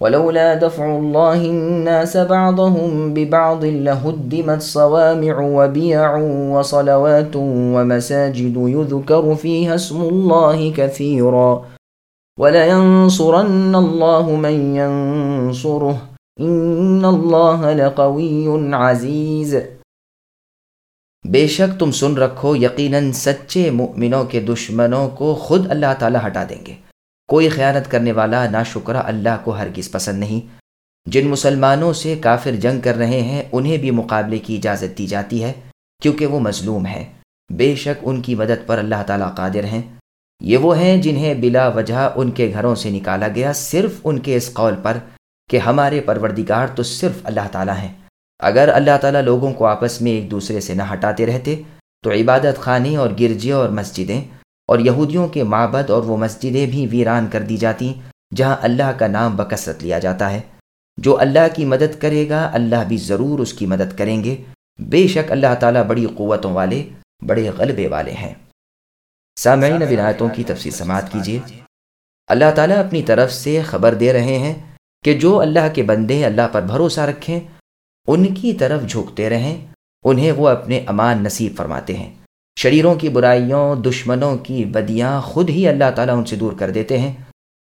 ولولا دفع الله الناس بعضهم ببعض لهدمت صوامع وبيع وصلوات ومساجد يذكر فيها اسم الله كثيرا. ولينصرن الله من ينصره. إن الله لقوي عزيز. بے شک تم سن رکھو یقیناً سچے مؤمنوں کے دشمنوں کو خود اللہ تعالیٰ ہٹا دیں گے۔ کوئی خیانت کرنے والا نا شکرہ اللہ کو ہرگز پسند نہیں۔ جن مسلمانوں سے کافر جنگ کر رہے ہیں، انہیں بھی مقابلے کی اجازت دی جاتی ہے، کیونکہ وہ مظلوم ہیں۔ بے شک ان کی مدد پر اللہ تعالیٰ قادر ہیں۔ یہ وہ ہیں جنہیں بلا وجہ ان کے گھروں سے نکالا گیا، صرف ان کے اس قول پر کہ ہمارے پروردگار تو صرف اللہ تعالیٰ ہیں۔ اگر اللہ تعالیٰ لوگوں کو آپس میں ایک دوسرے سے نہ ہٹاتے رہتے، تو عبادت خانے اور گرجے اور مسجدیں اور یہودیوں کے معبد اور وہ مسجدیں بھی ویران کر دی جاتی جہاں اللہ کا نام بکثرت لیا جاتا ہے۔ جو اللہ کی مدد کرے گا، اللہ بھی ضرور اس کی مدد کریں گے۔ بے شک اللہ تعالیٰ بڑی قوتوں والے، بڑے غلبے والے ہیں۔ سامعین آیتوں کی تفصیل سماعت کیجیے۔ اللہ تعالیٰ اپنی طرف سے خبر دے رہے ہیں کہ جو اللہ کے بندے اللہ پر بھروسہ رکھیں، ان کی طرف جھکتے رہیں، انہیں وہ اپنے امان نصیب فرماتے ہیں۔ شریروں کی برائیوں، دشمنوں کی بدیاں خود ہی اللہ تعالیٰ ان سے دور کر دیتے ہیں،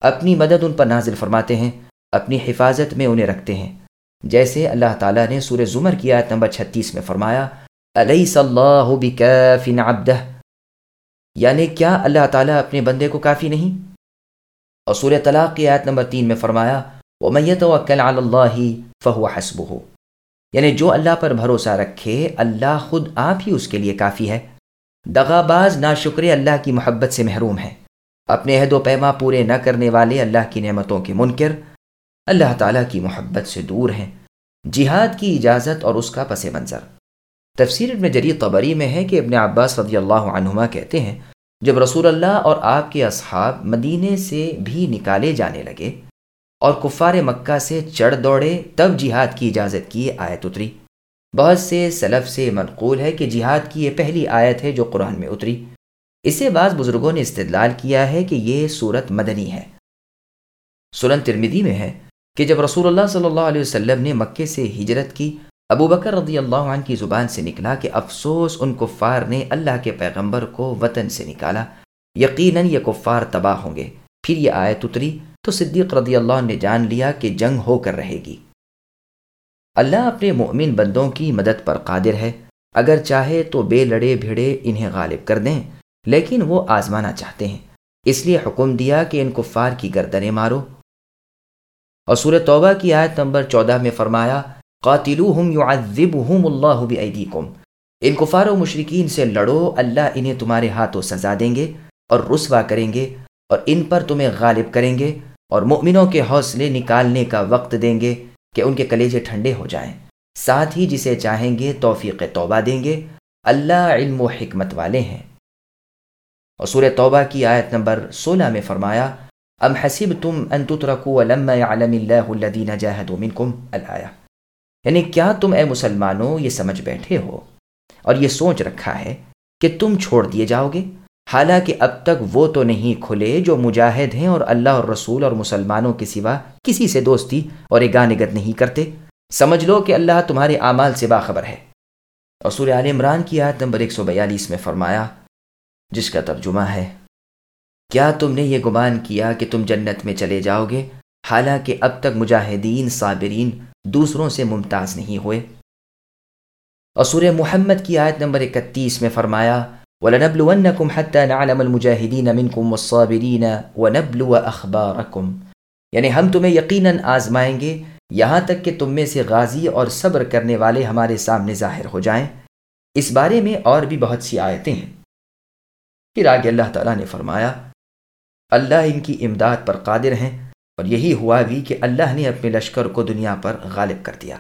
اپنی مدد ان پر نازل فرماتے ہیں، اپنی حفاظت میں انہیں رکھتے ہیں۔ جیسے اللہ تعالیٰ نے سورہ زمر کی آیت نمبر چھتیس میں فرمایا علیہ صلاح بکافن عبدہ یعنی کیا اللہ تعالیٰ اپنے بندے کو کافی نہیں؟ اور سورہ طلاق کی آیت نمبر تین میں فرمایا وہ میت و اللہ فہو حسب ہو یعنی جو اللہ پر بھروسہ رکھے، اللہ خود آپ ہی اس کے لیے کافی ہے۔ دغاباز نا شکر اللہ کی محبت سے محروم ہیں۔ اپنے عہد و پیما پورے نہ کرنے والے اللہ کی نعمتوں کے منکر اللہ تعالیٰ کی محبت سے دور ہیں۔ جہاد کی اجازت اور اس کا پس منظر۔ تفسیر ابن جری قبری میں ہے کہ ابن عباس رضی اللہ عنہما کہتے ہیں، جب رسول اللہ اور آپ کے اصحاب مدینے سے بھی نکالے جانے لگے اور کفار مکہ سے چڑھ دوڑے، تب جہاد کی اجازت کی آیت اتری۔ بہت سے سلف سے منقول ہے کہ جہاد کی یہ پہلی آیت ہے جو قرآن میں اتری۔ اسے بعض بزرگوں نے استدلال کیا ہے کہ یہ صورت مدنی ہے۔ سنن ترمیدی میں ہے کہ جب رسول اللہ صلی اللہ علیہ وسلم نے مکے سے ہجرت کی، ابو بکر رضی اللہ عنہ کی زبان سے نکلا کہ افسوس، ان کفار نے اللہ کے پیغمبر کو وطن سے نکالا۔ یقیناً یہ کفار تباہ ہوں گے۔ پھر یہ آیت اتری تو صدیق رضی اللہ عنہ نے جان لیا کہ جنگ ہو کر رہے گی۔ اللہ اپنے مؤمن بندوں کی مدد پر قادر ہے۔ اگر چاہے تو بے لڑے بھیڑے انہیں غالب کر دیں، لیکن وہ آزمانا چاہتے ہیں۔ اس لیے حکم دیا کہ ان کفار کی گردنیں مارو۔ اور سورہ توبہ کی آیت نمبر چودہ میں فرمایا، قاتلوہم یعذبہم اللہ بعیدیکم ان کفار و مشرقین سے لڑو، اللہ انہیں تمہارے ہاتھوں سزا دیں گے اور رسوا کریں گے اور ان پر تمہیں غالب کریں گے اور مؤمنوں کے حوصلے نکالنے کا وقت دیں گے۔ کہ ان کے کلیجے ٹھنڈے ہو جائیں۔ ساتھ ہی جسے چاہیں گے توفیق توبہ دیں گے۔ اللہ علم و حکمت والے ہیں۔ اور سورہ توبہ کی آیت نمبر سولہ میں فرمایا، ام حسب تم ان تترکوا لما يعلم اللہ الذین جاہدوا منکم یعنی کیا تم اے مسلمانوں یہ سمجھ بیٹھے ہو اور یہ سوچ رکھا ہے کہ تم چھوڑ دیے جاؤ گے؟ حالانکہ اب تک وہ تو نہیں کھلے جو مجاہد ہیں اور اللہ اور رسول اور مسلمانوں کے سوا کسی سے دوستی اور اگانگت نہیں کرتے۔ سمجھ لو کہ اللہ تمہارے اعمال سے باخبر ہے۔ اور سورہ عال عمران کی آیت نمبر 142 میں فرمایا، جس کا ترجمہ ہے، کیا تم نے یہ گمان کیا کہ تم جنت میں چلے جاؤ گے؟ حالانکہ اب تک مجاہدین، صابرین دوسروں سے ممتاز نہیں ہوئے۔ اور سورہ محمد کی آیت نمبر 31 میں فرمایا وَلَنَبْلُوَنَّكُمْ حَتَّى نَعْلَمَ الْمُجَاهِدِينَ مِنْكُمْ وَالصَّابِرِينَ وَنَبْلُوَ أَخْبَارَكُمْ. یعنی ہم تمہیں یقیناً آزمائیں گے، یہاں تک کہ تم میں سے غازی اور صبر کرنے والے ہمارے سامنے ظاہر ہو جائیں۔ اس بارے میں اور بھی بہت سی آیتیں ہیں۔ پھر آگے اللہ تعالیٰ نے فرمایا، اللہ ان کی امداد پر قادر ہیں اور یہی ہوا بھی کہ اللہ نے اپنے لشکر کو دنیا پر غالب کر دیا۔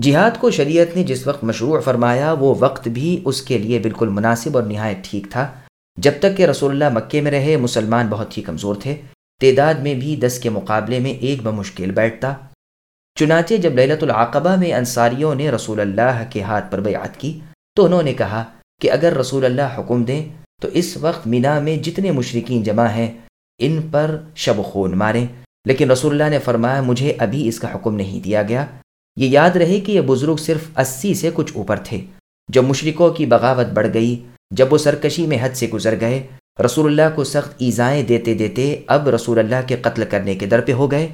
جہاد کو شریعت نے جس وقت مشروع فرمایا وہ وقت بھی اس کے لیے بالکل مناسب اور نہایت ٹھیک تھا۔ جب تک کہ رسول اللہ مکے میں رہے، مسلمان بہت ہی کمزور تھے۔ تعداد میں بھی دس کے مقابلے میں ایک بمشکل بیٹھتا۔ چنانچہ جب للت العقبہ میں انصاریوں نے رسول اللہ کے ہاتھ پر بیعت کی، تو انہوں نے کہا کہ اگر رسول اللہ حکم دیں، تو اس وقت مینا میں جتنے مشرقین جمع ہیں، ان پر شب خون ماریں۔ لیکن رسول اللہ نے فرمایا، مجھے ابھی اس کا حکم نہیں دیا گیا۔ یہ یاد رہے کہ یہ بزرگ صرف اسی سے کچھ اوپر تھے۔ جب مشرقوں کی بغاوت بڑھ گئی، جب وہ سرکشی میں حد سے گزر گئے، رسول اللہ کو سخت ایزائیں دیتے دیتے اب رسول اللہ کے قتل کرنے کے در پہ ہو گئے۔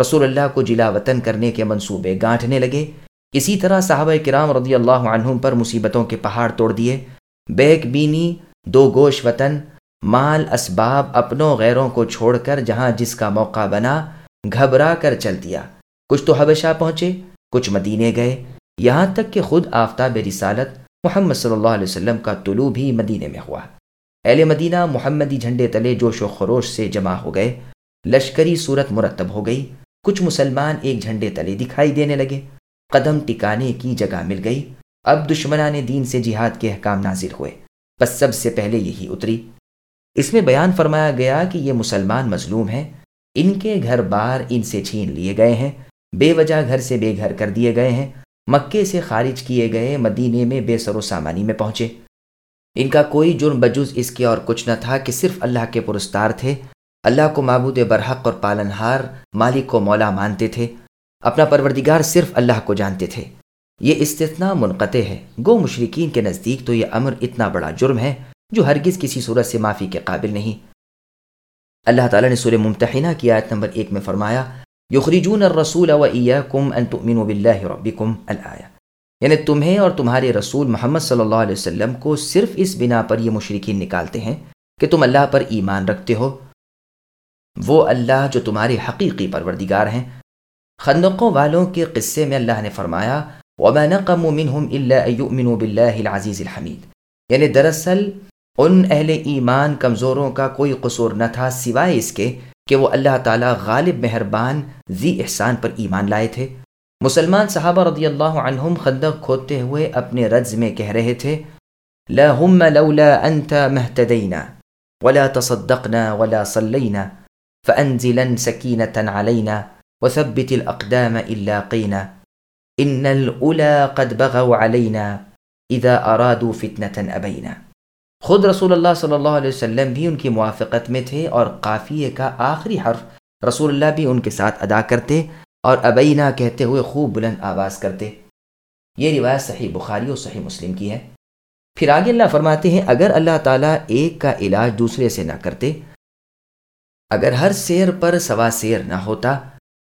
رسول اللہ کو جلا وطن کرنے کے منصوبے گانٹھنے لگے۔ اسی طرح صحابہ کرام رضی اللہ عنہم پر مصیبتوں کے پہاڑ توڑ دیے۔ بیک بینی، دو گوش وطن، مال اسباب اپنوں غیروں کو چھوڑ کر جہاں جس کا موقع بنا، گھبرا کر چل دیا۔ کچھ تو حبشہ پہنچے۔ کچھ مدینے گئے، یہاں تک کہ خود آفتاب رسالت محمد صلی اللہ علیہ وسلم کا طلوع بھی مدینے میں ہوا۔ اہل مدینہ محمدی جھنڈے تلے جوش و خروش سے جمع ہو گئے۔ لشکری صورت مرتب ہو گئی۔ کچھ مسلمان ایک جھنڈے تلے دکھائی دینے لگے۔ قدم ٹکانے کی جگہ مل گئی۔ اب دشمنان دین سے جہاد کے احکام نازل ہوئے۔ بس سب سے پہلے یہی اتری۔ اس میں بیان فرمایا گیا کہ یہ مسلمان مظلوم ہیں۔ ان کے گھر بار ان سے چھین لیے گئے ہیں۔ بے وجہ گھر سے بے گھر کر دیے گئے ہیں۔ مکے سے خارج کیے گئے مدینے میں بے سر و سامانی میں پہنچے۔ ان کا کوئی جرم بجز اس کے اور کچھ نہ تھا کہ صرف اللہ کے پرستار تھے۔ اللہ کو معبود برحق اور پالنہار مالک کو مولا مانتے تھے۔ اپنا پروردگار صرف اللہ کو جانتے تھے۔ یہ استثناء منقطع ہے۔ گو مشرقین کے نزدیک تو یہ امر اتنا بڑا جرم ہے جو ہرگز کسی صورت سے معافی کے قابل نہیں۔ اللہ تعالیٰ نے سورہ ممتحنہ کی آیت نمبر ایک میں فرمایا یخرجون الرسول و ایاکم ان تؤمنوا باللہ ربکم الآیہ۔ یعنی تمہیں اور تمہارے رسول محمد صلی اللہ علیہ وسلم کو صرف اس بنا پر یہ مشرقین نکالتے ہیں کہ تم اللہ پر ایمان رکھتے ہو۔ وہ اللہ جو تمہارے حقیقی پروردگار ہیں۔ خندقوں والوں کے قصے میں اللہ نے فرمایا، وما نقموا منهم الا ان يؤمنوا بالله العزيز الحمید یعنی دراصل، ان اہل ایمان کمزوروں کا کوئی قصور نہ تھا سوائے اس کے کہ وہ اللہ تعالیٰ غالب مہربان ذی احسان پر ایمان لائے تھے مسلمان صحابہ رضی اللہ عنہم خندق کھودتے ہوئے اپنے رز میں کہہ رہے تھے لہم لولا انت مہتدینا ولا تصدقنا ولا صلینا فانزلا سکینة علینا وثبت الاقدام الا قینا ان الاولا قد بغوا علینا اذا ارادوا فتنة ابینا خود رسول اللہ صلی اللہ علیہ وسلم بھی ان کی موافقت میں تھے اور قافیے کا آخری حرف رسول اللہ بھی ان کے ساتھ ادا کرتے اور ابینہ کہتے ہوئے خوب بلند آواز کرتے۔ یہ روایت صحیح بخاری اور صحیح مسلم کی ہے۔ پھر آگے اللہ فرماتے ہیں، اگر اللہ تعالیٰ ایک کا علاج دوسرے سے نہ کرتے، اگر ہر سیر پر سوا سیر نہ ہوتا،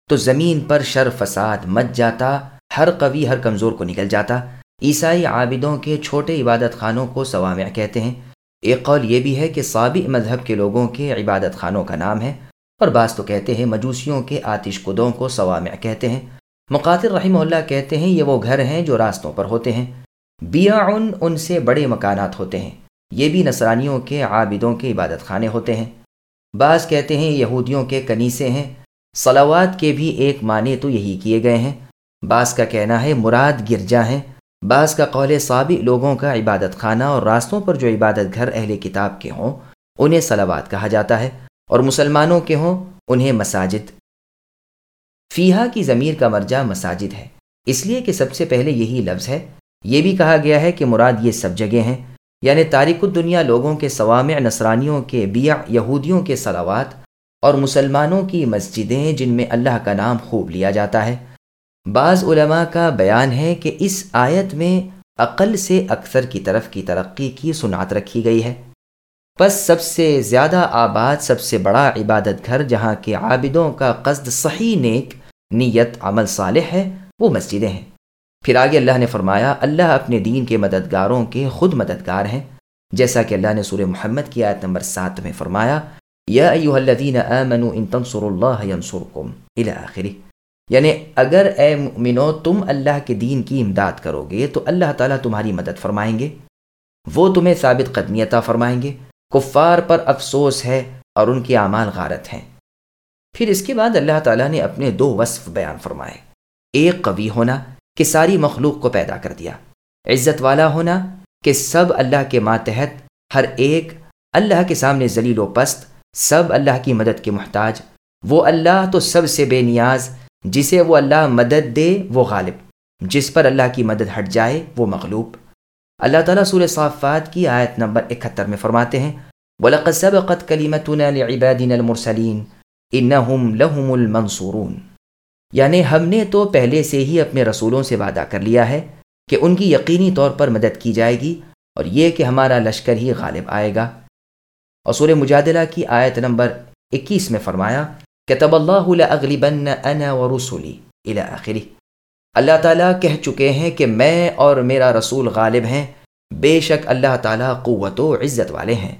تو زمین پر شر فساد مچ جاتا، ہر قوی ہر کمزور کو نکل جاتا۔ عیسائی عابدوں کے چھوٹے عبادت خانوں کو سوامع کہتے ہیں۔ ایک قول یہ بھی ہے کہ صابی مذہب کے لوگوں کے عبادت خانوں کا نام ہے، اور بعض تو کہتے ہیں مجوسیوں کے آتش کدوں کو سوامع کہتے ہیں۔ مقاتل رحمہ اللہ کہتے ہیں یہ وہ گھر ہیں جو راستوں پر ہوتے ہیں۔ بیاعن ان سے بڑے مکانات ہوتے ہیں۔ یہ بھی نصرانیوں کے عابدوں کے عبادت خانے ہوتے ہیں۔ بعض کہتے ہیں یہودیوں کے کنیسے ہیں۔ صلوات کے بھی ایک معنی تو یہی کیے گئے ہیں۔ بعض کا کہنا ہے مراد گرجا ہیں۔ بعض کا قول صابی لوگوں کا عبادت خانہ اور راستوں پر جو عبادت گھر اہل کتاب کے ہوں، انہیں صلوات کہا جاتا ہے اور مسلمانوں کے ہوں، انہیں مساجد۔ فیحا کی ضمیر کا مرجع مساجد ہے۔ اس لیے کہ سب سے پہلے یہی لفظ ہے۔ یہ بھی کہا گیا ہے کہ مراد یہ سب جگہ ہیں۔ یعنی تاریخ الدنیا لوگوں کے سوامع نصرانیوں کے بیع یہودیوں کے صلوات اور مسلمانوں کی مسجدیں جن میں اللہ کا نام خوب لیا جاتا ہے۔ بعض علماء کا بیان ہے کہ اس آیت میں عقل سے اکثر کی طرف کی ترقی کی سنات رکھی گئی ہے۔ پس سب سے زیادہ آباد، سب سے بڑا عبادت گھر جہاں کے عابدوں کا قصد صحیح نیک نیت عمل صالح ہے، وہ مسجدیں ہیں۔ پھر آگے اللہ نے فرمایا، اللہ اپنے دین کے مددگاروں کے خود مددگار ہیں۔ جیسا کہ اللہ نے سورہ محمد کی آیت نمبر سات میں فرمایا، یا ایوہ الذین آمنوا ان تنصروا اللہ ینصرکم الى آخری یعنی اگر اے مؤمنو تم اللہ کے دین کی امداد کرو گے تو اللہ تعالیٰ تمہاری مدد فرمائیں گے۔ وہ تمہیں ثابت قدمی عطا فرمائیں گے۔ کفار پر افسوس ہے اور ان کی اعمال غارت ہیں۔ پھر اس کے بعد اللہ تعالیٰ نے اپنے دو وصف بیان فرمائے۔ ایک قوی ہونا کہ ساری مخلوق کو پیدا کر دیا۔ عزت والا ہونا کہ سب اللہ کے ماتحت، ہر ایک اللہ کے سامنے ذلیل و پست، سب اللہ کی مدد کے محتاج۔ وہ اللہ تو سب سے بے نیاز جسے وہ اللہ مدد دے، وہ غالب۔ جس پر اللہ کی مدد ہٹ جائے، وہ مغلوب۔ اللہ تعالیٰ سور صافات کی آیت نمبر اکہتر میں فرماتے ہیں، وَلَقَدْ سَبَقَتْ كَلِمَتُنَا لِعِبَادِنَا الْمُرْسَلِينَ، إِنَّهُمْ لَهُمُ الْمَنْصُورُونَ۔ یعنی ہم نے تو پہلے سے ہی اپنے رسولوں سے وعدہ کر لیا ہے کہ ان کی یقینی طور پر مدد کی جائے گی اور یہ کہ ہمارا لشکر ہی غالب آئے گا۔ اور مجادلہ کی آیت نمبر اکیس میں فرمایا کہ اللہ اغلبن انا و رسولی آخری اللہ تعالیٰ کہہ چکے ہیں کہ میں اور میرا رسول غالب ہیں، بے شک اللہ تعالیٰ قوت و عزت والے ہیں۔